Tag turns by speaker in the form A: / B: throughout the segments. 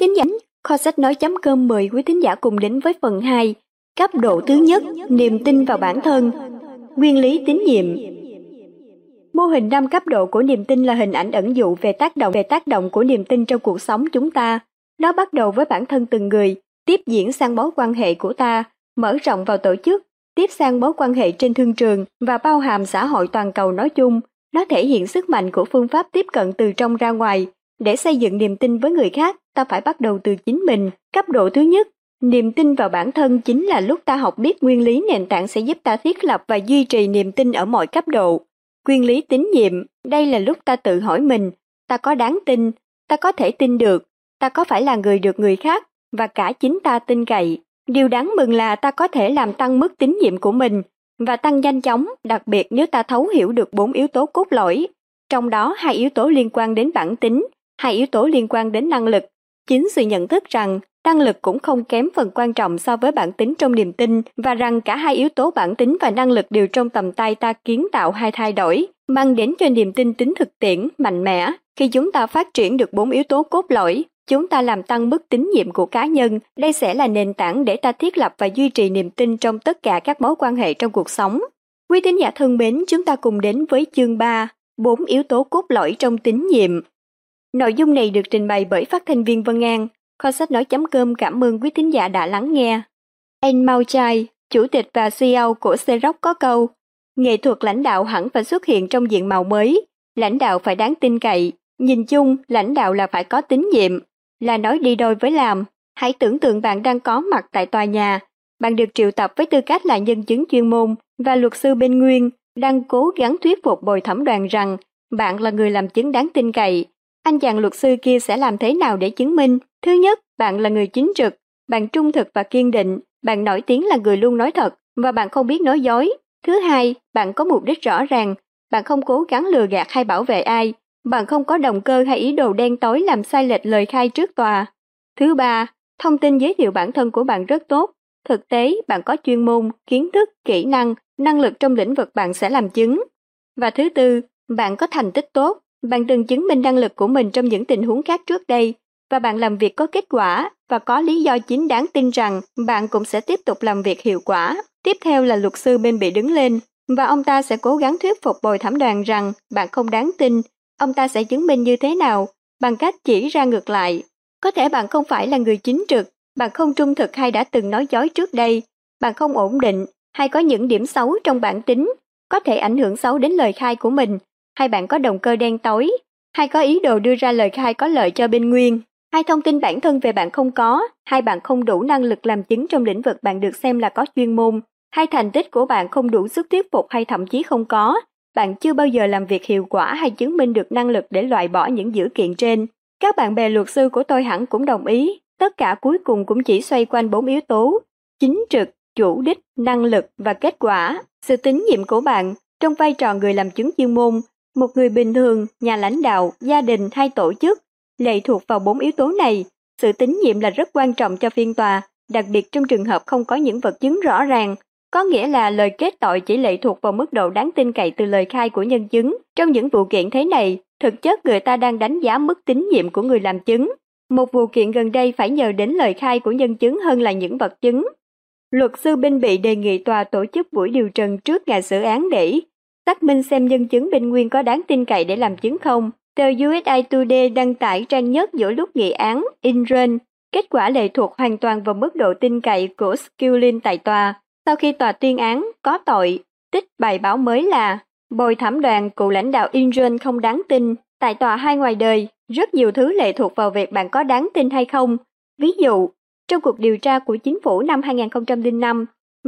A: Kính giả, kho sách nói.com mời quý thính giả cùng đến với phần 2, cấp độ thứ nhất, niềm tin vào bản thân, nguyên lý tín nhiệm. Mô hình năm cấp độ của niềm tin là hình ảnh ẩn dụ về tác động về tác động của niềm tin trong cuộc sống chúng ta. Nó bắt đầu với bản thân từng người, tiếp diễn sang mối quan hệ của ta, mở rộng vào tổ chức, tiếp sang mối quan hệ trên thương trường và bao hàm xã hội toàn cầu nói chung. Nó thể hiện sức mạnh của phương pháp tiếp cận từ trong ra ngoài. Để xây dựng niềm tin với người khác, ta phải bắt đầu từ chính mình. Cấp độ thứ nhất, niềm tin vào bản thân chính là lúc ta học biết nguyên lý nền tảng sẽ giúp ta thiết lập và duy trì niềm tin ở mọi cấp độ. Nguyên lý tín nhiệm, đây là lúc ta tự hỏi mình, ta có đáng tin, ta có thể tin được, ta có phải là người được người khác và cả chính ta tin cậy. Điều đáng mừng là ta có thể làm tăng mức tín nhiệm của mình và tăng nhanh chóng, đặc biệt nếu ta thấu hiểu được bốn yếu tố cốt lõi. Trong đó hai yếu tố liên quan đến bản tính, hai yếu tố liên quan đến năng lực. Chính sự nhận thức rằng năng lực cũng không kém phần quan trọng so với bản tính trong niềm tin và rằng cả hai yếu tố bản tính và năng lực đều trong tầm tay ta kiến tạo hai thay đổi, mang đến cho niềm tin tính thực tiễn, mạnh mẽ. Khi chúng ta phát triển được bốn yếu tố cốt lõi, chúng ta làm tăng mức tín nhiệm của cá nhân, đây sẽ là nền tảng để ta thiết lập và duy trì niềm tin trong tất cả các mối quan hệ trong cuộc sống. Quý tín giả thân mến, chúng ta cùng đến với chương 3, bốn yếu tố cốt lõi trong tín nhiệm. Nội dung này được trình bày bởi phát thanh viên Vân An, kho sách nói.com cảm ơn quý thính giả đã lắng nghe. Anh Mao Chai, chủ tịch và CEO của Xerox có câu, nghệ thuật lãnh đạo hẳn phải xuất hiện trong diện màu mới, lãnh đạo phải đáng tin cậy, nhìn chung lãnh đạo là phải có tín nhiệm, là nói đi đôi với làm. Hãy tưởng tượng bạn đang có mặt tại tòa nhà, bạn được triệu tập với tư cách là nhân chứng chuyên môn và luật sư bên nguyên đang cố gắng thuyết phục bồi thẩm đoàn rằng bạn là người làm chứng đáng tin cậy. Anh chàng luật sư kia sẽ làm thế nào để chứng minh? Thứ nhất, bạn là người chính trực, bạn trung thực và kiên định, bạn nổi tiếng là người luôn nói thật và bạn không biết nói dối. Thứ hai, bạn có mục đích rõ ràng, bạn không cố gắng lừa gạt hay bảo vệ ai, bạn không có động cơ hay ý đồ đen tối làm sai lệch lời khai trước tòa. Thứ ba, thông tin giới thiệu bản thân của bạn rất tốt. Thực tế, bạn có chuyên môn, kiến thức, kỹ năng, năng lực trong lĩnh vực bạn sẽ làm chứng. Và thứ tư, bạn có thành tích tốt. Bạn từng chứng minh năng lực của mình trong những tình huống khác trước đây và bạn làm việc có kết quả và có lý do chính đáng tin rằng bạn cũng sẽ tiếp tục làm việc hiệu quả. Tiếp theo là luật sư bên bị đứng lên và ông ta sẽ cố gắng thuyết phục bồi thẩm đoàn rằng bạn không đáng tin. Ông ta sẽ chứng minh như thế nào? Bằng cách chỉ ra ngược lại. Có thể bạn không phải là người chính trực, bạn không trung thực hay đã từng nói dối trước đây, bạn không ổn định hay có những điểm xấu trong bản tính, có thể ảnh hưởng xấu đến lời khai của mình, hay bạn có động cơ đen tối, hay có ý đồ đưa ra lời khai có lợi cho bên nguyên. Hai thông tin bản thân về bạn không có, hai bạn không đủ năng lực làm chứng trong lĩnh vực bạn được xem là có chuyên môn, hai thành tích của bạn không đủ sức thuyết phục hay thậm chí không có, bạn chưa bao giờ làm việc hiệu quả hay chứng minh được năng lực để loại bỏ những dữ kiện trên. Các bạn bè luật sư của tôi hẳn cũng đồng ý, tất cả cuối cùng cũng chỉ xoay quanh bốn yếu tố, chính trực, chủ đích, năng lực và kết quả. Sự tín nhiệm của bạn trong vai trò người làm chứng chuyên môn, một người bình thường, nhà lãnh đạo, gia đình hay tổ chức lệ thuộc vào bốn yếu tố này. Sự tín nhiệm là rất quan trọng cho phiên tòa, đặc biệt trong trường hợp không có những vật chứng rõ ràng. Có nghĩa là lời kết tội chỉ lệ thuộc vào mức độ đáng tin cậy từ lời khai của nhân chứng. Trong những vụ kiện thế này, thực chất người ta đang đánh giá mức tín nhiệm của người làm chứng. Một vụ kiện gần đây phải nhờ đến lời khai của nhân chứng hơn là những vật chứng. Luật sư bên bị đề nghị tòa tổ chức buổi điều trần trước ngày xử án để xác minh xem nhân chứng bên nguyên có đáng tin cậy để làm chứng không. Tờ USA Today đăng tải trang nhất giữa lúc nghị án Inren. Kết quả lệ thuộc hoàn toàn vào mức độ tin cậy của Skillin tại tòa. Sau khi tòa tuyên án có tội, tích bài báo mới là bồi thẩm đoàn cựu lãnh đạo Inren không đáng tin. Tại tòa hai ngoài đời, rất nhiều thứ lệ thuộc vào việc bạn có đáng tin hay không. Ví dụ, trong cuộc điều tra của chính phủ năm 2005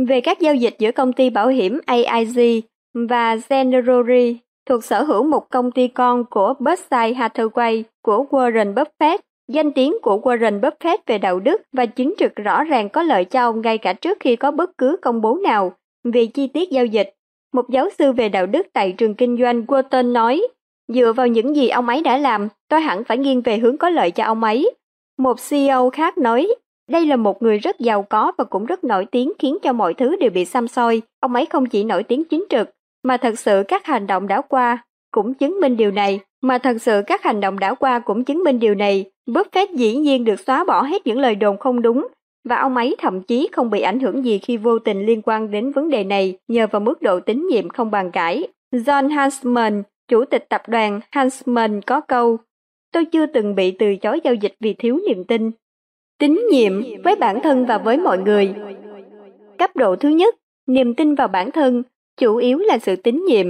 A: về các giao dịch giữa công ty bảo hiểm AIG và Generali thuộc sở hữu một công ty con của Berkshire Hathaway của Warren Buffett. Danh tiếng của Warren Buffett về đạo đức và chính trực rõ ràng có lợi cho ông ngay cả trước khi có bất cứ công bố nào về chi tiết giao dịch. Một giáo sư về đạo đức tại trường kinh doanh Wharton nói, dựa vào những gì ông ấy đã làm, tôi hẳn phải nghiêng về hướng có lợi cho ông ấy. Một CEO khác nói, đây là một người rất giàu có và cũng rất nổi tiếng khiến cho mọi thứ đều bị xăm soi. Ông ấy không chỉ nổi tiếng chính trực, mà thật sự các hành động đã qua cũng chứng minh điều này, mà thật sự các hành động đã qua cũng chứng minh điều này. Buffett dĩ nhiên được xóa bỏ hết những lời đồn không đúng, và ông ấy thậm chí không bị ảnh hưởng gì khi vô tình liên quan đến vấn đề này nhờ vào mức độ tín nhiệm không bàn cãi. John Hansman, chủ tịch tập đoàn Hansman có câu, tôi chưa từng bị từ chối giao dịch vì thiếu niềm tin. Tín nhiệm với bản thân và với mọi người. Cấp độ thứ nhất, niềm tin vào bản thân, chủ yếu là sự tín nhiệm.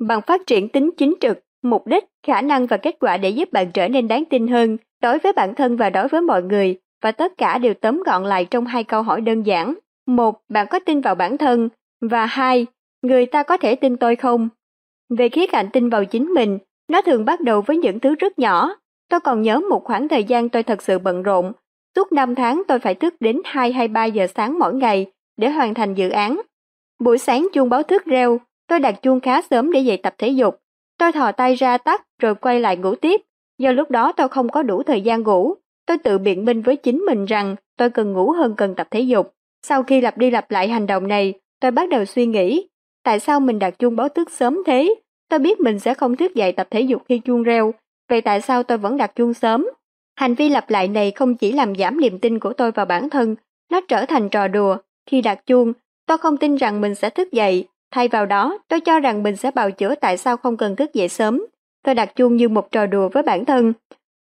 A: Bằng phát triển tính chính trực, mục đích, khả năng và kết quả để giúp bạn trở nên đáng tin hơn đối với bản thân và đối với mọi người, và tất cả đều tóm gọn lại trong hai câu hỏi đơn giản. Một, bạn có tin vào bản thân? Và hai, người ta có thể tin tôi không? Về khía cạnh tin vào chính mình, nó thường bắt đầu với những thứ rất nhỏ. Tôi còn nhớ một khoảng thời gian tôi thật sự bận rộn. Suốt 5 tháng tôi phải thức đến 2 hay 3 giờ sáng mỗi ngày để hoàn thành dự án. Buổi sáng chuông báo thức reo, tôi đặt chuông khá sớm để dậy tập thể dục. Tôi thò tay ra tắt rồi quay lại ngủ tiếp. Do lúc đó tôi không có đủ thời gian ngủ, tôi tự biện minh với chính mình rằng tôi cần ngủ hơn cần tập thể dục. Sau khi lặp đi lặp lại hành động này, tôi bắt đầu suy nghĩ, tại sao mình đặt chuông báo thức sớm thế? Tôi biết mình sẽ không thức dậy tập thể dục khi chuông reo, vậy tại sao tôi vẫn đặt chuông sớm? Hành vi lặp lại này không chỉ làm giảm niềm tin của tôi vào bản thân, nó trở thành trò đùa. Khi đặt chuông, tôi không tin rằng mình sẽ thức dậy, thay vào đó tôi cho rằng mình sẽ bào chữa tại sao không cần thức dậy sớm. Tôi đặt chuông như một trò đùa với bản thân.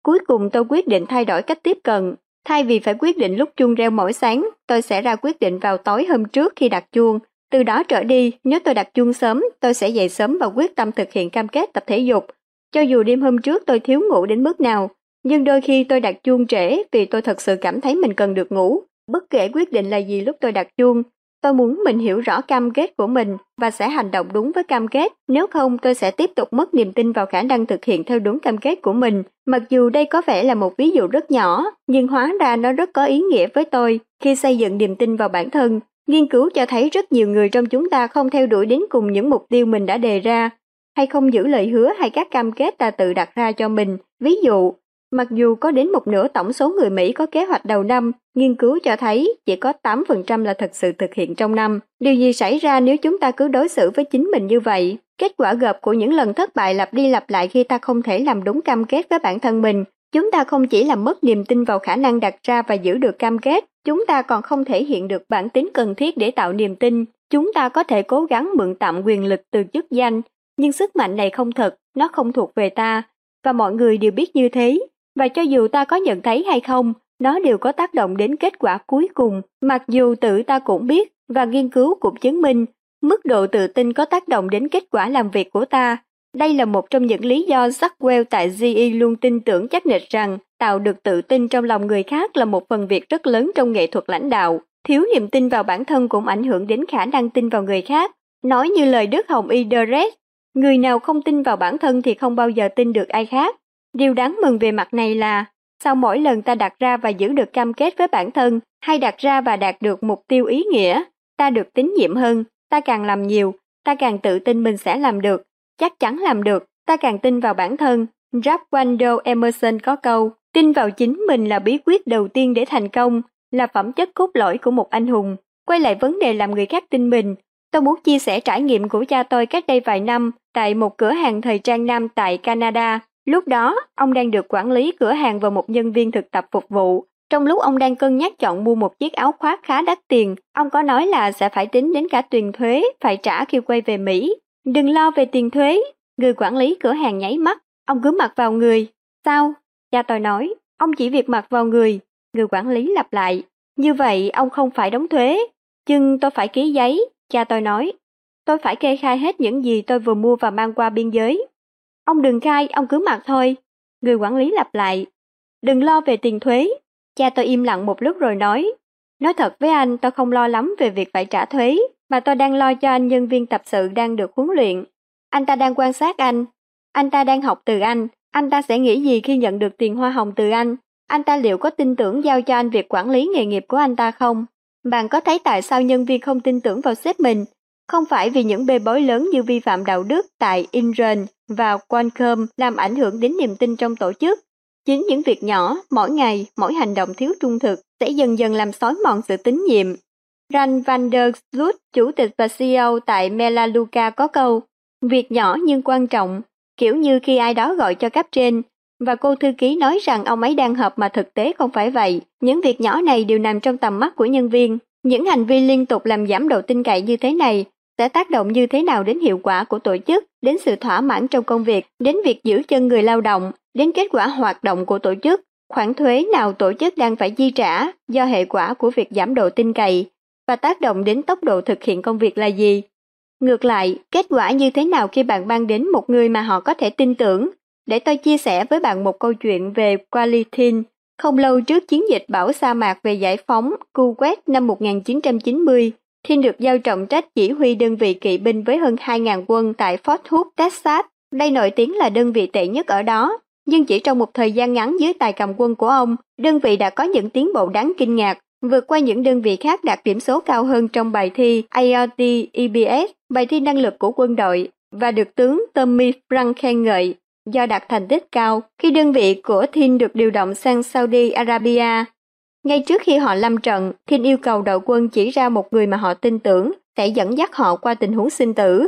A: Cuối cùng tôi quyết định thay đổi cách tiếp cận. Thay vì phải quyết định lúc chuông reo mỗi sáng, tôi sẽ ra quyết định vào tối hôm trước khi đặt chuông. Từ đó trở đi, nếu tôi đặt chuông sớm, tôi sẽ dậy sớm và quyết tâm thực hiện cam kết tập thể dục. Cho dù đêm hôm trước tôi thiếu ngủ đến mức nào, nhưng đôi khi tôi đặt chuông trễ vì tôi thật sự cảm thấy mình cần được ngủ. Bất kể quyết định là gì lúc tôi đặt chuông, tôi muốn mình hiểu rõ cam kết của mình và sẽ hành động đúng với cam kết, nếu không tôi sẽ tiếp tục mất niềm tin vào khả năng thực hiện theo đúng cam kết của mình. Mặc dù đây có vẻ là một ví dụ rất nhỏ, nhưng hóa ra nó rất có ý nghĩa với tôi khi xây dựng niềm tin vào bản thân. Nghiên cứu cho thấy rất nhiều người trong chúng ta không theo đuổi đến cùng những mục tiêu mình đã đề ra, hay không giữ lời hứa hay các cam kết ta tự đặt ra cho mình. Ví dụ, Mặc dù có đến một nửa tổng số người Mỹ có kế hoạch đầu năm, nghiên cứu cho thấy chỉ có 8% là thật sự thực hiện trong năm. Điều gì xảy ra nếu chúng ta cứ đối xử với chính mình như vậy? Kết quả gộp của những lần thất bại lặp đi lặp lại khi ta không thể làm đúng cam kết với bản thân mình. Chúng ta không chỉ làm mất niềm tin vào khả năng đặt ra và giữ được cam kết, chúng ta còn không thể hiện được bản tính cần thiết để tạo niềm tin. Chúng ta có thể cố gắng mượn tạm quyền lực từ chức danh, nhưng sức mạnh này không thật, nó không thuộc về ta, và mọi người đều biết như thế và cho dù ta có nhận thấy hay không, nó đều có tác động đến kết quả cuối cùng, mặc dù tự ta cũng biết và nghiên cứu cũng chứng minh mức độ tự tin có tác động đến kết quả làm việc của ta. Đây là một trong những lý do Sackwell tại GE luôn tin tưởng chắc nịch rằng tạo được tự tin trong lòng người khác là một phần việc rất lớn trong nghệ thuật lãnh đạo. Thiếu niềm tin vào bản thân cũng ảnh hưởng đến khả năng tin vào người khác. Nói như lời Đức Hồng Y Deret, người nào không tin vào bản thân thì không bao giờ tin được ai khác. Điều đáng mừng về mặt này là, sau mỗi lần ta đặt ra và giữ được cam kết với bản thân, hay đặt ra và đạt được mục tiêu ý nghĩa, ta được tín nhiệm hơn, ta càng làm nhiều, ta càng tự tin mình sẽ làm được, chắc chắn làm được, ta càng tin vào bản thân. Ralph Waldo Emerson có câu, tin vào chính mình là bí quyết đầu tiên để thành công, là phẩm chất cốt lõi của một anh hùng. Quay lại vấn đề làm người khác tin mình, tôi muốn chia sẻ trải nghiệm của cha tôi cách đây vài năm tại một cửa hàng thời trang nam tại Canada. Lúc đó, ông đang được quản lý cửa hàng và một nhân viên thực tập phục vụ. Trong lúc ông đang cân nhắc chọn mua một chiếc áo khoác khá đắt tiền, ông có nói là sẽ phải tính đến cả tiền thuế phải trả khi quay về Mỹ. Đừng lo về tiền thuế, người quản lý cửa hàng nháy mắt, ông cứ mặc vào người. Sao? Cha tôi nói, ông chỉ việc mặc vào người. Người quản lý lặp lại, như vậy ông không phải đóng thuế. Nhưng tôi phải ký giấy, cha tôi nói. Tôi phải kê khai hết những gì tôi vừa mua và mang qua biên giới. Ông đừng khai, ông cứ mặc thôi. Người quản lý lặp lại. Đừng lo về tiền thuế. Cha tôi im lặng một lúc rồi nói. Nói thật với anh, tôi không lo lắm về việc phải trả thuế, mà tôi đang lo cho anh nhân viên tập sự đang được huấn luyện. Anh ta đang quan sát anh. Anh ta đang học từ anh. Anh ta sẽ nghĩ gì khi nhận được tiền hoa hồng từ anh? Anh ta liệu có tin tưởng giao cho anh việc quản lý nghề nghiệp của anh ta không? Bạn có thấy tại sao nhân viên không tin tưởng vào sếp mình không phải vì những bê bối lớn như vi phạm đạo đức tại Inren và Qualcomm làm ảnh hưởng đến niềm tin trong tổ chức. Chính những việc nhỏ, mỗi ngày, mỗi hành động thiếu trung thực sẽ dần dần làm xói mòn sự tín nhiệm. Rand van der Sloot, chủ tịch và CEO tại Melaleuca có câu, việc nhỏ nhưng quan trọng. kiểu như khi ai đó gọi cho cấp trên, và cô thư ký nói rằng ông ấy đang họp mà thực tế không phải vậy. Những việc nhỏ này đều nằm trong tầm mắt của nhân viên. Những hành vi liên tục làm giảm độ tin cậy như thế này sẽ tác động như thế nào đến hiệu quả của tổ chức, đến sự thỏa mãn trong công việc, đến việc giữ chân người lao động, đến kết quả hoạt động của tổ chức, khoản thuế nào tổ chức đang phải chi trả do hệ quả của việc giảm độ tin cậy và tác động đến tốc độ thực hiện công việc là gì. Ngược lại, kết quả như thế nào khi bạn mang đến một người mà họ có thể tin tưởng? Để tôi chia sẻ với bạn một câu chuyện về Qualitin. Không lâu trước chiến dịch bảo sa mạc về giải phóng Kuwait năm 1990, khi được giao trọng trách chỉ huy đơn vị kỵ binh với hơn 2.000 quân tại Fort Hood, Texas. Đây nổi tiếng là đơn vị tệ nhất ở đó, nhưng chỉ trong một thời gian ngắn dưới tài cầm quân của ông, đơn vị đã có những tiến bộ đáng kinh ngạc, vượt qua những đơn vị khác đạt điểm số cao hơn trong bài thi IRT EBS, bài thi năng lực của quân đội, và được tướng Tommy Frank khen ngợi do đạt thành tích cao khi đơn vị của Thin được điều động sang Saudi Arabia. Ngay trước khi họ lâm trận, Kinh yêu cầu đội quân chỉ ra một người mà họ tin tưởng sẽ dẫn dắt họ qua tình huống sinh tử.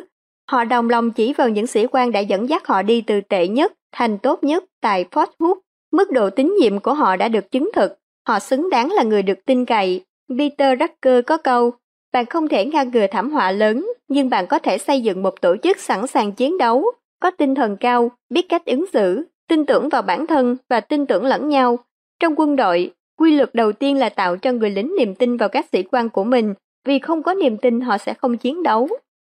A: Họ đồng lòng chỉ vào những sĩ quan đã dẫn dắt họ đi từ tệ nhất thành tốt nhất tại Fort Hood. Mức độ tín nhiệm của họ đã được chứng thực. Họ xứng đáng là người được tin cậy. Peter Drucker có câu, bạn không thể ngăn ngừa thảm họa lớn, nhưng bạn có thể xây dựng một tổ chức sẵn sàng chiến đấu, có tinh thần cao, biết cách ứng xử, tin tưởng vào bản thân và tin tưởng lẫn nhau. Trong quân đội, quy luật đầu tiên là tạo cho người lính niềm tin vào các sĩ quan của mình, vì không có niềm tin họ sẽ không chiến đấu.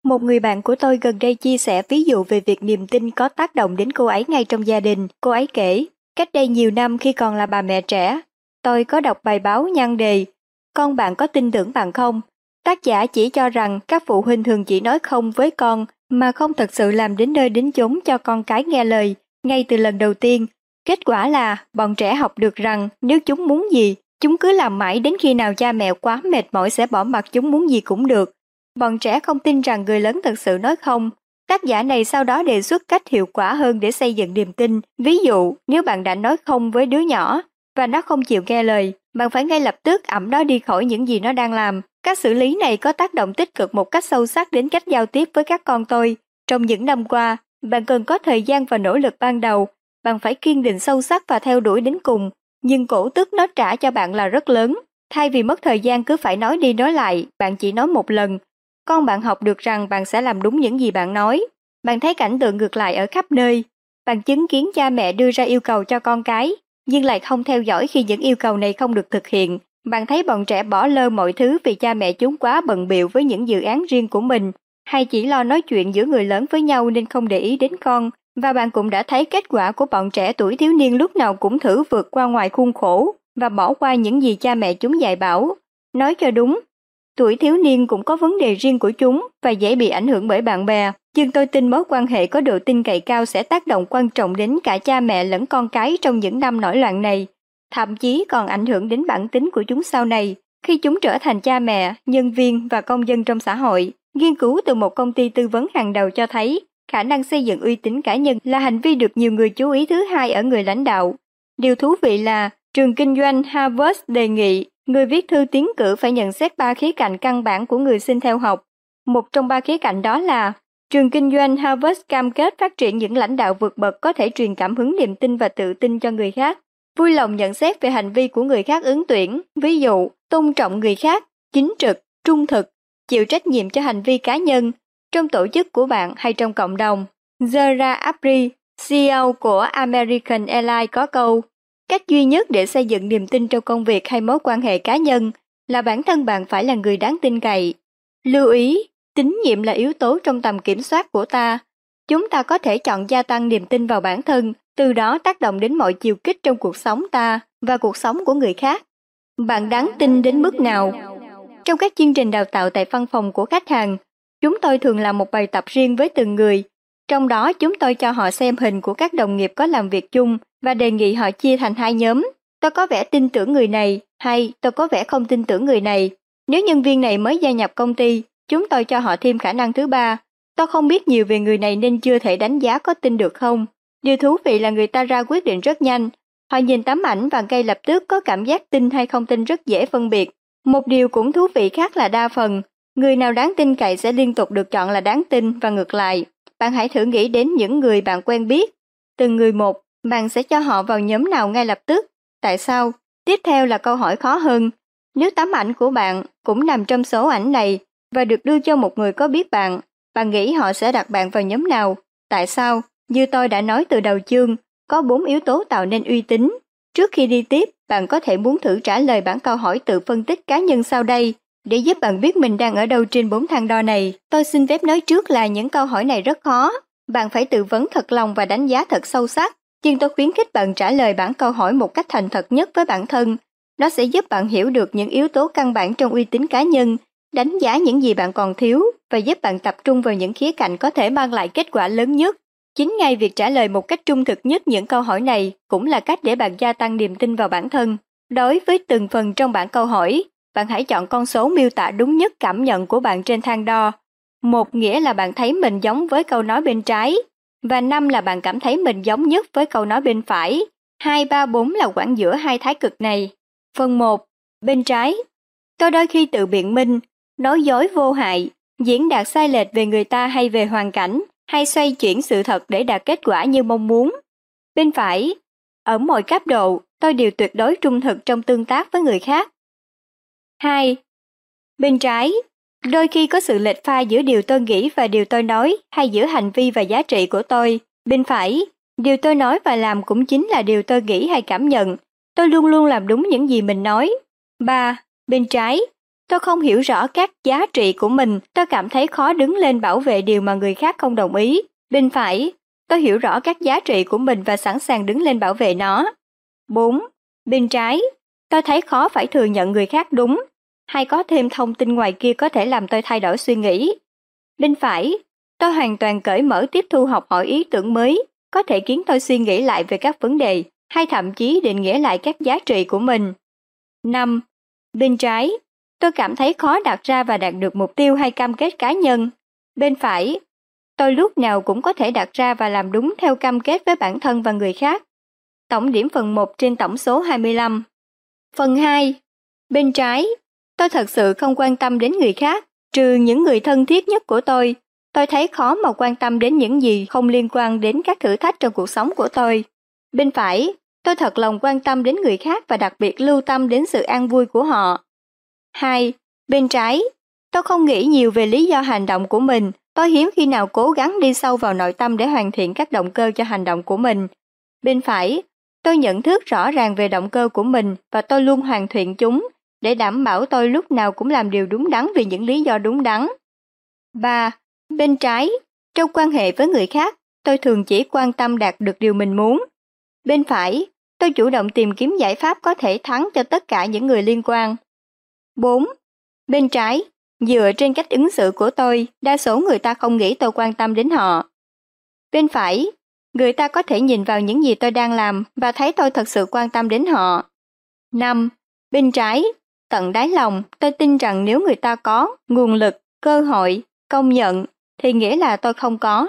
A: Một người bạn của tôi gần đây chia sẻ ví dụ về việc niềm tin có tác động đến cô ấy ngay trong gia đình. Cô ấy kể, cách đây nhiều năm khi còn là bà mẹ trẻ, tôi có đọc bài báo nhan đề Con bạn có tin tưởng bạn không? Tác giả chỉ cho rằng các phụ huynh thường chỉ nói không với con mà không thật sự làm đến nơi đến chốn cho con cái nghe lời ngay từ lần đầu tiên. Kết quả là bọn trẻ học được rằng nếu chúng muốn gì, chúng cứ làm mãi đến khi nào cha mẹ quá mệt mỏi sẽ bỏ mặc chúng muốn gì cũng được. Bọn trẻ không tin rằng người lớn thật sự nói không. Tác giả này sau đó đề xuất cách hiệu quả hơn để xây dựng niềm tin. Ví dụ, nếu bạn đã nói không với đứa nhỏ và nó không chịu nghe lời, bạn phải ngay lập tức ẩm nó đi khỏi những gì nó đang làm. Các xử lý này có tác động tích cực một cách sâu sắc đến cách giao tiếp với các con tôi. Trong những năm qua, bạn cần có thời gian và nỗ lực ban đầu, bạn phải kiên định sâu sắc và theo đuổi đến cùng, nhưng cổ tức nó trả cho bạn là rất lớn. Thay vì mất thời gian cứ phải nói đi nói lại, bạn chỉ nói một lần. Con bạn học được rằng bạn sẽ làm đúng những gì bạn nói. Bạn thấy cảnh tượng ngược lại ở khắp nơi. Bạn chứng kiến cha mẹ đưa ra yêu cầu cho con cái, nhưng lại không theo dõi khi những yêu cầu này không được thực hiện. Bạn thấy bọn trẻ bỏ lơ mọi thứ vì cha mẹ chúng quá bận biệu với những dự án riêng của mình, hay chỉ lo nói chuyện giữa người lớn với nhau nên không để ý đến con. Và bạn cũng đã thấy kết quả của bọn trẻ tuổi thiếu niên lúc nào cũng thử vượt qua ngoài khuôn khổ và bỏ qua những gì cha mẹ chúng dạy bảo. Nói cho đúng, tuổi thiếu niên cũng có vấn đề riêng của chúng và dễ bị ảnh hưởng bởi bạn bè. Nhưng tôi tin mối quan hệ có độ tin cậy cao sẽ tác động quan trọng đến cả cha mẹ lẫn con cái trong những năm nổi loạn này thậm chí còn ảnh hưởng đến bản tính của chúng sau này khi chúng trở thành cha mẹ, nhân viên và công dân trong xã hội. Nghiên cứu từ một công ty tư vấn hàng đầu cho thấy khả năng xây dựng uy tín cá nhân là hành vi được nhiều người chú ý thứ hai ở người lãnh đạo. Điều thú vị là trường kinh doanh Harvard đề nghị người viết thư tiến cử phải nhận xét ba khía cạnh căn bản của người xin theo học. Một trong ba khía cạnh đó là trường kinh doanh Harvard cam kết phát triển những lãnh đạo vượt bậc có thể truyền cảm hứng niềm tin và tự tin cho người khác vui lòng nhận xét về hành vi của người khác ứng tuyển, ví dụ tôn trọng người khác, chính trực, trung thực, chịu trách nhiệm cho hành vi cá nhân trong tổ chức của bạn hay trong cộng đồng. Zara Apri, CEO của American Airlines có câu, cách duy nhất để xây dựng niềm tin trong công việc hay mối quan hệ cá nhân là bản thân bạn phải là người đáng tin cậy. Lưu ý, tín nhiệm là yếu tố trong tầm kiểm soát của ta. Chúng ta có thể chọn gia tăng niềm tin vào bản thân từ đó tác động đến mọi chiều kích trong cuộc sống ta và cuộc sống của người khác. Bạn đáng tin đến mức nào? Trong các chương trình đào tạo tại văn phòng của khách hàng, chúng tôi thường làm một bài tập riêng với từng người. Trong đó chúng tôi cho họ xem hình của các đồng nghiệp có làm việc chung và đề nghị họ chia thành hai nhóm. Tôi có vẻ tin tưởng người này hay tôi có vẻ không tin tưởng người này. Nếu nhân viên này mới gia nhập công ty, chúng tôi cho họ thêm khả năng thứ ba. Tôi không biết nhiều về người này nên chưa thể đánh giá có tin được không. Điều thú vị là người ta ra quyết định rất nhanh. Họ nhìn tấm ảnh và ngay lập tức có cảm giác tin hay không tin rất dễ phân biệt. Một điều cũng thú vị khác là đa phần, người nào đáng tin cậy sẽ liên tục được chọn là đáng tin và ngược lại. bạn hãy thử nghĩ đến những người bạn quen biết. Từng người một, bạn sẽ cho họ vào nhóm nào ngay lập tức. Tại sao? Tiếp theo là câu hỏi khó hơn. Nếu tấm ảnh của bạn cũng nằm trong số ảnh này và được đưa cho một người có biết bạn, bạn nghĩ họ sẽ đặt bạn vào nhóm nào? Tại sao? Như tôi đã nói từ đầu chương, có bốn yếu tố tạo nên uy tín. Trước khi đi tiếp, bạn có thể muốn thử trả lời bản câu hỏi tự phân tích cá nhân sau đây để giúp bạn biết mình đang ở đâu trên bốn thang đo này. Tôi xin phép nói trước là những câu hỏi này rất khó. Bạn phải tự vấn thật lòng và đánh giá thật sâu sắc. Nhưng tôi khuyến khích bạn trả lời bản câu hỏi một cách thành thật nhất với bản thân. Nó sẽ giúp bạn hiểu được những yếu tố căn bản trong uy tín cá nhân, đánh giá những gì bạn còn thiếu và giúp bạn tập trung vào những khía cạnh có thể mang lại kết quả lớn nhất. Chính ngay việc trả lời một cách trung thực nhất những câu hỏi này cũng là cách để bạn gia tăng niềm tin vào bản thân. Đối với từng phần trong bản câu hỏi, bạn hãy chọn con số miêu tả đúng nhất cảm nhận của bạn trên thang đo. Một nghĩa là bạn thấy mình giống với câu nói bên trái, và năm là bạn cảm thấy mình giống nhất với câu nói bên phải. Hai, ba, bốn là khoảng giữa hai thái cực này. Phần 1. Bên trái. Tôi đôi khi tự biện minh, nói dối vô hại, diễn đạt sai lệch về người ta hay về hoàn cảnh, hay xoay chuyển sự thật để đạt kết quả như mong muốn. Bên phải. Ở mọi cấp độ, tôi đều tuyệt đối trung thực trong tương tác với người khác. 2. Bên trái, đôi khi có sự lệch pha giữa điều tôi nghĩ và điều tôi nói, hay giữa hành vi và giá trị của tôi. Bên phải, điều tôi nói và làm cũng chính là điều tôi nghĩ hay cảm nhận. Tôi luôn luôn làm đúng những gì mình nói. 3. Bên trái, tôi không hiểu rõ các giá trị của mình, tôi cảm thấy khó đứng lên bảo vệ điều mà người khác không đồng ý. Bên phải, tôi hiểu rõ các giá trị của mình và sẵn sàng đứng lên bảo vệ nó. 4. Bên trái, tôi thấy khó phải thừa nhận người khác đúng, hay có thêm thông tin ngoài kia có thể làm tôi thay đổi suy nghĩ. Bên phải, tôi hoàn toàn cởi mở tiếp thu học hỏi ý tưởng mới, có thể khiến tôi suy nghĩ lại về các vấn đề, hay thậm chí định nghĩa lại các giá trị của mình. 5. Bên trái, tôi cảm thấy khó đặt ra và đạt được mục tiêu hay cam kết cá nhân. Bên phải, tôi lúc nào cũng có thể đặt ra và làm đúng theo cam kết với bản thân và người khác. Tổng điểm phần 1 trên tổng số 25. Phần 2. Bên trái, tôi thật sự không quan tâm đến người khác, trừ những người thân thiết nhất của tôi. Tôi thấy khó mà quan tâm đến những gì không liên quan đến các thử thách trong cuộc sống của tôi. Bên phải, tôi thật lòng quan tâm đến người khác và đặc biệt lưu tâm đến sự an vui của họ. 2. Bên trái, tôi không nghĩ nhiều về lý do hành động của mình, tôi hiếm khi nào cố gắng đi sâu vào nội tâm để hoàn thiện các động cơ cho hành động của mình. Bên phải, tôi nhận thức rõ ràng về động cơ của mình và tôi luôn hoàn thiện chúng để đảm bảo tôi lúc nào cũng làm điều đúng đắn vì những lý do đúng đắn. 3. Bên trái, trong quan hệ với người khác, tôi thường chỉ quan tâm đạt được điều mình muốn. Bên phải, tôi chủ động tìm kiếm giải pháp có thể thắng cho tất cả những người liên quan. 4. Bên trái, dựa trên cách ứng xử của tôi, đa số người ta không nghĩ tôi quan tâm đến họ. Bên phải, người ta có thể nhìn vào những gì tôi đang làm và thấy tôi thật sự quan tâm đến họ. 5. Bên trái, tận đáy lòng, tôi tin rằng nếu người ta có nguồn lực, cơ hội, công nhận, thì nghĩa là tôi không có.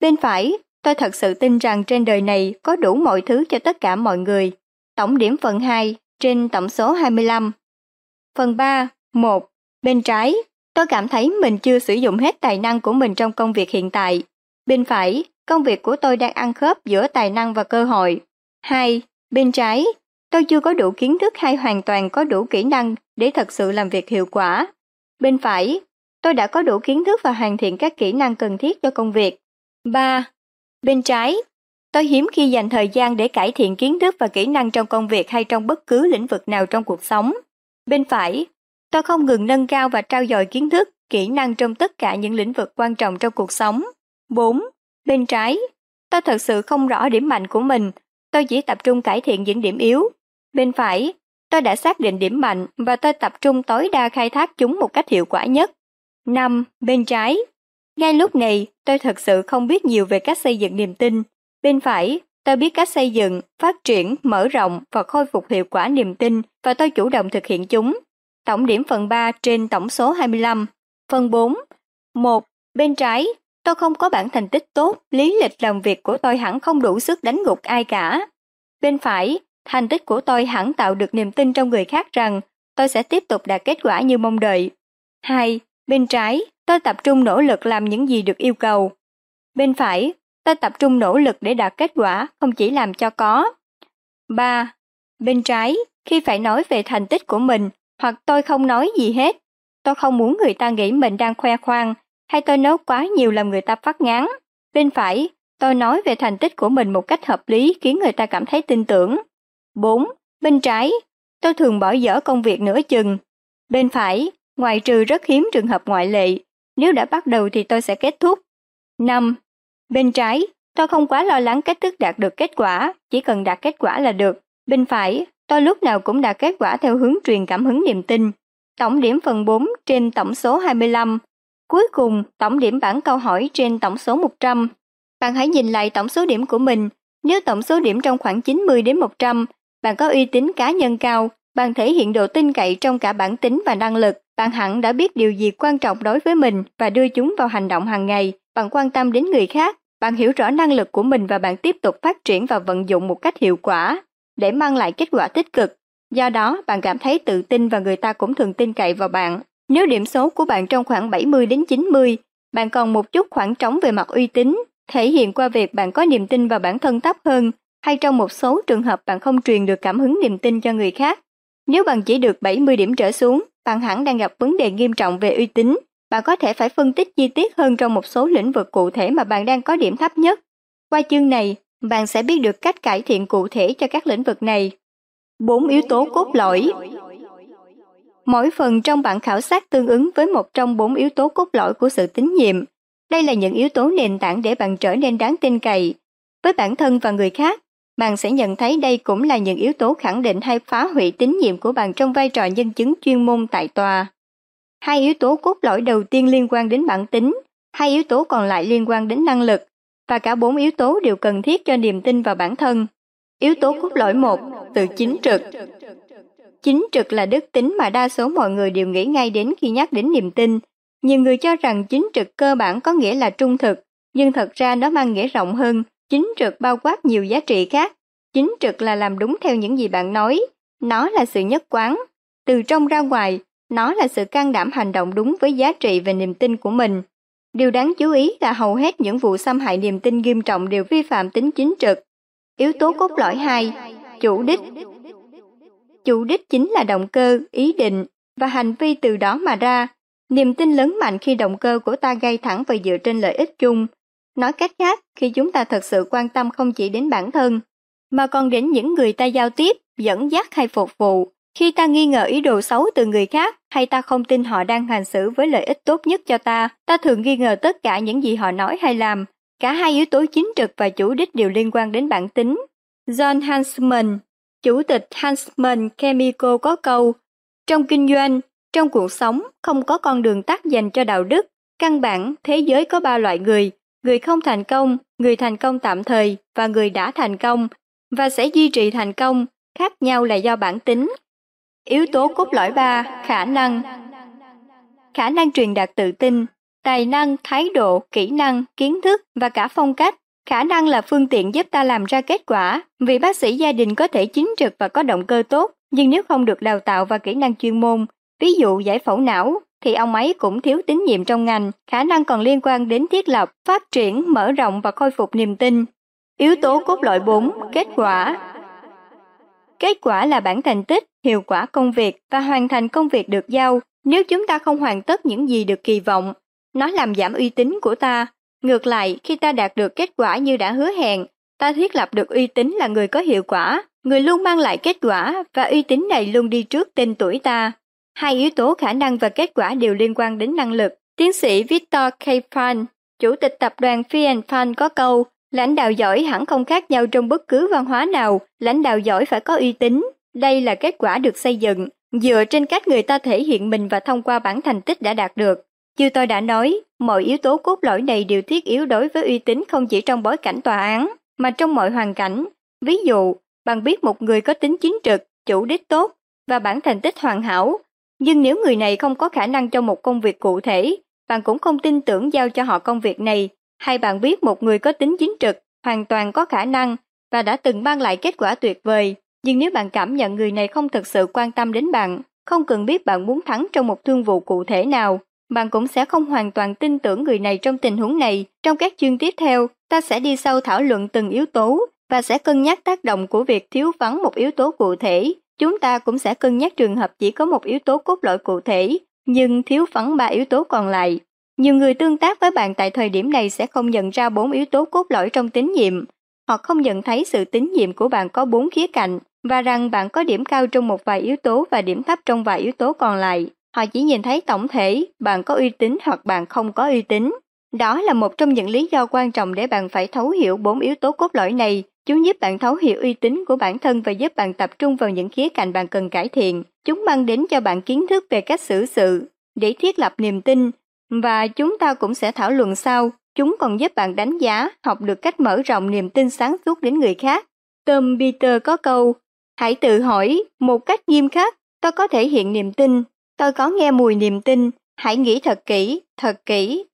A: Bên phải, tôi thật sự tin rằng trên đời này có đủ mọi thứ cho tất cả mọi người. Tổng điểm phần 2 trên tổng số 25. Phần 3, 1. Bên trái, tôi cảm thấy mình chưa sử dụng hết tài năng của mình trong công việc hiện tại. Bên phải, công việc của tôi đang ăn khớp giữa tài năng và cơ hội. 2. Bên trái, tôi chưa có đủ kiến thức hay hoàn toàn có đủ kỹ năng để thật sự làm việc hiệu quả. Bên phải, tôi đã có đủ kiến thức và hoàn thiện các kỹ năng cần thiết cho công việc. 3. Bên trái, tôi hiếm khi dành thời gian để cải thiện kiến thức và kỹ năng trong công việc hay trong bất cứ lĩnh vực nào trong cuộc sống. Bên phải, tôi không ngừng nâng cao và trao dồi kiến thức, kỹ năng trong tất cả những lĩnh vực quan trọng trong cuộc sống. 4. Bên trái, tôi thật sự không rõ điểm mạnh của mình, tôi chỉ tập trung cải thiện những điểm yếu. Bên phải, tôi đã xác định điểm mạnh và tôi tập trung tối đa khai thác chúng một cách hiệu quả nhất. 5. Bên trái, ngay lúc này, tôi thật sự không biết nhiều về cách xây dựng niềm tin. Bên phải, tôi biết cách xây dựng, phát triển, mở rộng và khôi phục hiệu quả niềm tin và tôi chủ động thực hiện chúng. Tổng điểm phần 3 trên tổng số 25. Phần 4. 1. Bên trái, tôi không có bản thành tích tốt, lý lịch làm việc của tôi hẳn không đủ sức đánh gục ai cả. Bên phải, thành tích của tôi hẳn tạo được niềm tin trong người khác rằng tôi sẽ tiếp tục đạt kết quả như mong đợi. 2. Bên trái, tôi tập trung nỗ lực làm những gì được yêu cầu. Bên phải, tôi tập trung nỗ lực để đạt kết quả, không chỉ làm cho có. 3. Bên trái, khi phải nói về thành tích của mình, hoặc tôi không nói gì hết. Tôi không muốn người ta nghĩ mình đang khoe khoang, hay tôi nói quá nhiều làm người ta phát ngán. Bên phải, tôi nói về thành tích của mình một cách hợp lý khiến người ta cảm thấy tin tưởng. 4. Bên trái, tôi thường bỏ dở công việc nửa chừng. Bên phải, ngoài trừ rất hiếm trường hợp ngoại lệ, nếu đã bắt đầu thì tôi sẽ kết thúc. 5. Bên trái, tôi không quá lo lắng cách thức đạt được kết quả, chỉ cần đạt kết quả là được. Bên phải, tôi lúc nào cũng đạt kết quả theo hướng truyền cảm hứng niềm tin. Tổng điểm phần 4 trên tổng số 25. Cuối cùng, tổng điểm bảng câu hỏi trên tổng số 100. Bạn hãy nhìn lại tổng số điểm của mình. Nếu tổng số điểm trong khoảng 90 đến 100, bạn có uy tín cá nhân cao, bạn thể hiện độ tin cậy trong cả bản tính và năng lực, bạn hẳn đã biết điều gì quan trọng đối với mình và đưa chúng vào hành động hàng ngày, bạn quan tâm đến người khác, bạn hiểu rõ năng lực của mình và bạn tiếp tục phát triển và vận dụng một cách hiệu quả để mang lại kết quả tích cực. Do đó, bạn cảm thấy tự tin và người ta cũng thường tin cậy vào bạn. Nếu điểm số của bạn trong khoảng 70 đến 90, bạn còn một chút khoảng trống về mặt uy tín, thể hiện qua việc bạn có niềm tin vào bản thân thấp hơn, hay trong một số trường hợp bạn không truyền được cảm hứng niềm tin cho người khác. Nếu bạn chỉ được 70 điểm trở xuống, bạn hẳn đang gặp vấn đề nghiêm trọng về uy tín. Bạn có thể phải phân tích chi tiết hơn trong một số lĩnh vực cụ thể mà bạn đang có điểm thấp nhất. Qua chương này, bạn sẽ biết được cách cải thiện cụ thể cho các lĩnh vực này. 4 yếu tố cốt lõi Mỗi phần trong bản khảo sát tương ứng với một trong bốn yếu tố cốt lõi của sự tín nhiệm. Đây là những yếu tố nền tảng để bạn trở nên đáng tin cậy. Với bản thân và người khác, bạn sẽ nhận thấy đây cũng là những yếu tố khẳng định hay phá hủy tín nhiệm của bạn trong vai trò nhân chứng chuyên môn tại tòa. Hai yếu tố cốt lõi đầu tiên liên quan đến bản tính, hai yếu tố còn lại liên quan đến năng lực, và cả bốn yếu tố đều cần thiết cho niềm tin vào bản thân. Yếu tố cốt lõi một, tự chính trực. Chính trực là đức tính mà đa số mọi người đều nghĩ ngay đến khi nhắc đến niềm tin. Nhiều người cho rằng chính trực cơ bản có nghĩa là trung thực, nhưng thật ra nó mang nghĩa rộng hơn, chính trực bao quát nhiều giá trị khác. Chính trực là làm đúng theo những gì bạn nói, nó là sự nhất quán. Từ trong ra ngoài, nó là sự can đảm hành động đúng với giá trị và niềm tin của mình. Điều đáng chú ý là hầu hết những vụ xâm hại niềm tin nghiêm trọng đều vi phạm tính chính trực. Yếu tố cốt lõi 2, chủ đích. Chủ đích chính là động cơ, ý định và hành vi từ đó mà ra. Niềm tin lớn mạnh khi động cơ của ta gây thẳng và dựa trên lợi ích chung. Nói cách khác, khi chúng ta thật sự quan tâm không chỉ đến bản thân, mà còn đến những người ta giao tiếp, dẫn dắt hay phục vụ, khi ta nghi ngờ ý đồ xấu từ người khác hay ta không tin họ đang hành xử với lợi ích tốt nhất cho ta, ta thường nghi ngờ tất cả những gì họ nói hay làm. Cả hai yếu tố chính trực và chủ đích đều liên quan đến bản tính. John Huntsman, chủ tịch Huntsman Chemical có câu, trong kinh doanh, trong cuộc sống không có con đường tắt dành cho đạo đức. Căn bản, thế giới có ba loại người, người không thành công, người thành công tạm thời và người đã thành công, và sẽ duy trì thành công, khác nhau là do bản tính, Yếu tố cốt lõi ba: khả năng. Khả năng truyền đạt tự tin, tài năng, thái độ, kỹ năng, kiến thức và cả phong cách. Khả năng là phương tiện giúp ta làm ra kết quả, vì bác sĩ gia đình có thể chính trực và có động cơ tốt, nhưng nếu không được đào tạo và kỹ năng chuyên môn, ví dụ giải phẫu não, thì ông ấy cũng thiếu tín nhiệm trong ngành. Khả năng còn liên quan đến thiết lập, phát triển, mở rộng và khôi phục niềm tin. Yếu tố cốt lõi 4, kết quả. Kết quả là bản thành tích, hiệu quả công việc và hoàn thành công việc được giao. Nếu chúng ta không hoàn tất những gì được kỳ vọng, nó làm giảm uy tín của ta. Ngược lại, khi ta đạt được kết quả như đã hứa hẹn, ta thiết lập được uy tín là người có hiệu quả, người luôn mang lại kết quả và uy tín này luôn đi trước tên tuổi ta. Hai yếu tố khả năng và kết quả đều liên quan đến năng lực. Tiến sĩ Victor K. Pan, chủ tịch tập đoàn Fian Pan có câu, lãnh đạo giỏi hẳn không khác nhau trong bất cứ văn hóa nào, lãnh đạo giỏi phải có uy tín, đây là kết quả được xây dựng, dựa trên cách người ta thể hiện mình và thông qua bản thành tích đã đạt được. Như tôi đã nói, mọi yếu tố cốt lõi này đều thiết yếu đối với uy tín không chỉ trong bối cảnh tòa án, mà trong mọi hoàn cảnh. Ví dụ, bạn biết một người có tính chính trực, chủ đích tốt và bản thành tích hoàn hảo, nhưng nếu người này không có khả năng trong một công việc cụ thể, bạn cũng không tin tưởng giao cho họ công việc này, hay bạn biết một người có tính chính trực, hoàn toàn có khả năng và đã từng mang lại kết quả tuyệt vời, nhưng nếu bạn cảm nhận người này không thực sự quan tâm đến bạn, không cần biết bạn muốn thắng trong một thương vụ cụ thể nào, bạn cũng sẽ không hoàn toàn tin tưởng người này trong tình huống này. Trong các chương tiếp theo, ta sẽ đi sâu thảo luận từng yếu tố và sẽ cân nhắc tác động của việc thiếu vắng một yếu tố cụ thể. Chúng ta cũng sẽ cân nhắc trường hợp chỉ có một yếu tố cốt lõi cụ thể, nhưng thiếu vắng ba yếu tố còn lại. Nhiều người tương tác với bạn tại thời điểm này sẽ không nhận ra bốn yếu tố cốt lõi trong tín nhiệm. Họ không nhận thấy sự tín nhiệm của bạn có bốn khía cạnh và rằng bạn có điểm cao trong một vài yếu tố và điểm thấp trong vài yếu tố còn lại. Họ chỉ nhìn thấy tổng thể, bạn có uy tín hoặc bạn không có uy tín. Đó là một trong những lý do quan trọng để bạn phải thấu hiểu bốn yếu tố cốt lõi này. Chúng giúp bạn thấu hiểu uy tín của bản thân và giúp bạn tập trung vào những khía cạnh bạn cần cải thiện. Chúng mang đến cho bạn kiến thức về cách xử sự, để thiết lập niềm tin. Và chúng ta cũng sẽ thảo luận sau, chúng còn giúp bạn đánh giá, học được cách mở rộng niềm tin sáng suốt đến người khác. Tom Peter có câu, hãy tự hỏi một cách nghiêm khắc, tôi có thể hiện niềm tin, tôi có nghe mùi niềm tin, hãy nghĩ thật kỹ, thật kỹ.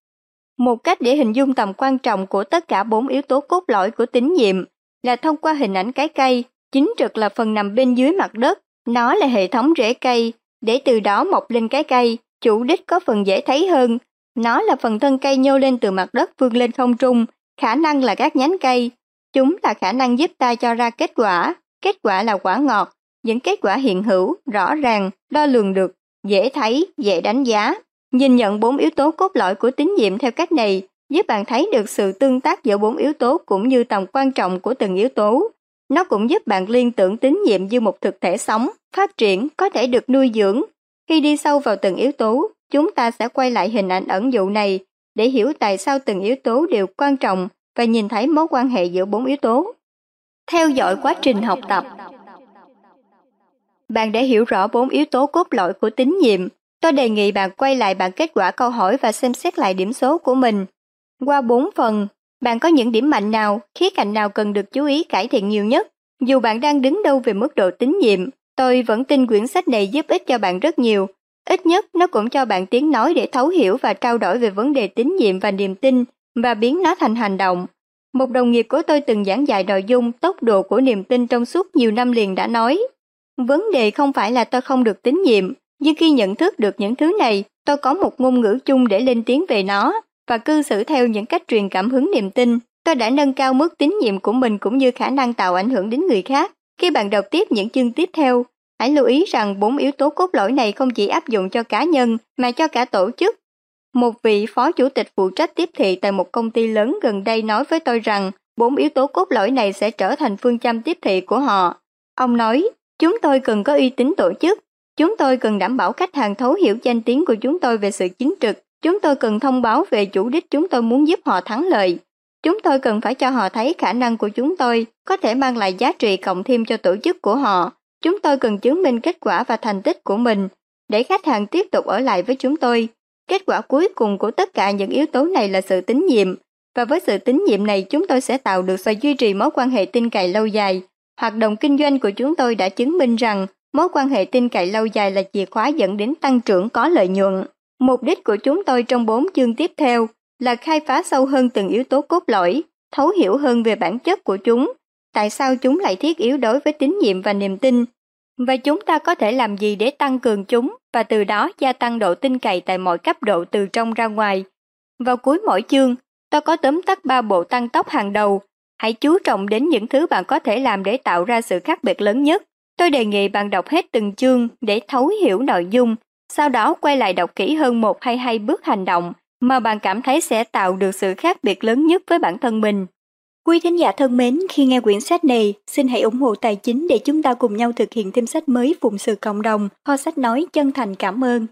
A: Một cách để hình dung tầm quan trọng của tất cả bốn yếu tố cốt lõi của tín nhiệm là thông qua hình ảnh cái cây, chính trực là phần nằm bên dưới mặt đất, nó là hệ thống rễ cây, để từ đó mọc lên cái cây, chủ đích có phần dễ thấy hơn. Nó là phần thân cây nhô lên từ mặt đất vươn lên không trung, khả năng là các nhánh cây. Chúng là khả năng giúp ta cho ra kết quả, kết quả là quả ngọt, những kết quả hiện hữu, rõ ràng, đo lường được, dễ thấy, dễ đánh giá. Nhìn nhận bốn yếu tố cốt lõi của tín nhiệm theo cách này giúp bạn thấy được sự tương tác giữa bốn yếu tố cũng như tầm quan trọng của từng yếu tố. Nó cũng giúp bạn liên tưởng tín nhiệm như một thực thể sống, phát triển, có thể được nuôi dưỡng. Khi đi sâu vào từng yếu tố, chúng ta sẽ quay lại hình ảnh ẩn dụ này để hiểu tại sao từng yếu tố đều quan trọng và nhìn thấy mối quan hệ giữa bốn yếu tố. Theo dõi quá trình học tập bạn đã hiểu rõ bốn yếu tố cốt lõi của tín nhiệm. Tôi đề nghị bạn quay lại bản kết quả câu hỏi và xem xét lại điểm số của mình. Qua bốn phần, bạn có những điểm mạnh nào, khía cạnh nào cần được chú ý cải thiện nhiều nhất? Dù bạn đang đứng đâu về mức độ tín nhiệm, tôi vẫn tin quyển sách này giúp ích cho bạn rất nhiều. Ít nhất nó cũng cho bạn tiếng nói để thấu hiểu và trao đổi về vấn đề tín nhiệm và niềm tin và biến nó thành hành động. Một đồng nghiệp của tôi từng giảng dạy nội dung tốc độ của niềm tin trong suốt nhiều năm liền đã nói, vấn đề không phải là tôi không được tín nhiệm, nhưng khi nhận thức được những thứ này, tôi có một ngôn ngữ chung để lên tiếng về nó và cư xử theo những cách truyền cảm hứng niềm tin. Tôi đã nâng cao mức tín nhiệm của mình cũng như khả năng tạo ảnh hưởng đến người khác. Khi bạn đọc tiếp những chương tiếp theo, hãy lưu ý rằng bốn yếu tố cốt lõi này không chỉ áp dụng cho cá nhân mà cho cả tổ chức. Một vị phó chủ tịch phụ trách tiếp thị tại một công ty lớn gần đây nói với tôi rằng bốn yếu tố cốt lõi này sẽ trở thành phương châm tiếp thị của họ. Ông nói, chúng tôi cần có uy tín tổ chức, chúng tôi cần đảm bảo khách hàng thấu hiểu danh tiếng của chúng tôi về sự chính trực, Chúng tôi cần thông báo về chủ đích chúng tôi muốn giúp họ thắng lợi. Chúng tôi cần phải cho họ thấy khả năng của chúng tôi có thể mang lại giá trị cộng thêm cho tổ chức của họ. Chúng tôi cần chứng minh kết quả và thành tích của mình để khách hàng tiếp tục ở lại với chúng tôi. Kết quả cuối cùng của tất cả những yếu tố này là sự tín nhiệm. Và với sự tín nhiệm này chúng tôi sẽ tạo được và duy trì mối quan hệ tin cậy lâu dài. Hoạt động kinh doanh của chúng tôi đã chứng minh rằng mối quan hệ tin cậy lâu dài là chìa khóa dẫn đến tăng trưởng có lợi nhuận. Mục đích của chúng tôi trong bốn chương tiếp theo là khai phá sâu hơn từng yếu tố cốt lõi, thấu hiểu hơn về bản chất của chúng, tại sao chúng lại thiết yếu đối với tín nhiệm và niềm tin, và chúng ta có thể làm gì để tăng cường chúng và từ đó gia tăng độ tin cậy tại mọi cấp độ từ trong ra ngoài. Vào cuối mỗi chương, tôi có tóm tắt ba bộ tăng tốc hàng đầu. Hãy chú trọng đến những thứ bạn có thể làm để tạo ra sự khác biệt lớn nhất. Tôi đề nghị bạn đọc hết từng chương để thấu hiểu nội dung sau đó quay lại đọc kỹ hơn một hay hai bước hành động mà bạn cảm thấy sẽ tạo được sự khác biệt lớn nhất với bản thân mình. Quý thính giả thân mến, khi nghe quyển sách này, xin hãy ủng hộ tài chính để chúng ta cùng nhau thực hiện thêm sách mới phụng sự cộng đồng. Kho sách nói chân thành cảm ơn.